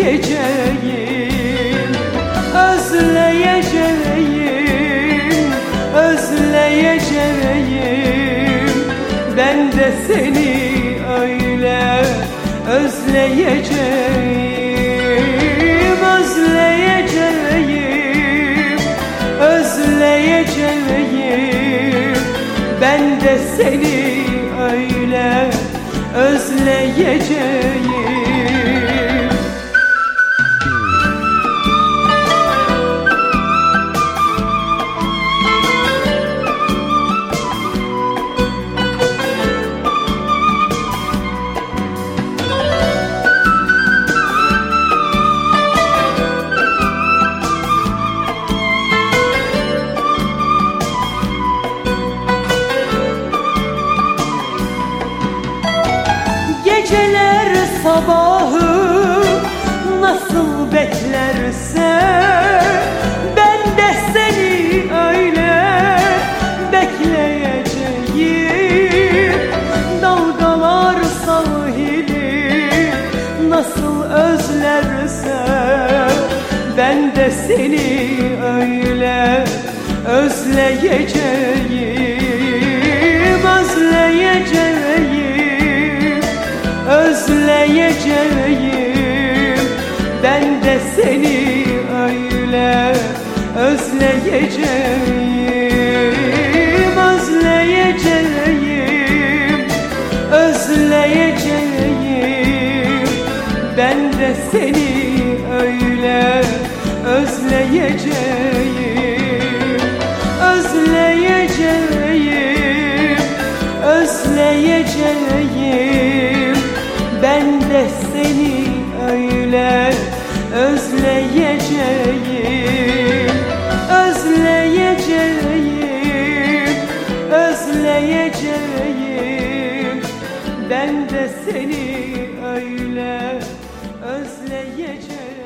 özleyeceğim Özleyeceğim, özleyeceğim. Ben de seni öyle özleyeceğim Özleyeceğim, özleyeceğim. Ben de seni öyle özleyeceğim sabahı nasıl beklerse Ben de seni öyle bekleyeceğim. Dalgalar sahili nasıl özlerse Ben de seni öyle özleyeceğim. Özleyeceğim özleyeceğim Ben de seni öyle özleyeceğim. Özleyeceğim, özleyeceğim Ben de seni öyle özleyeceğim. Özleyeceğim, özleyeceğim özleyeceğim Ben de seni öyle özleyeceğim.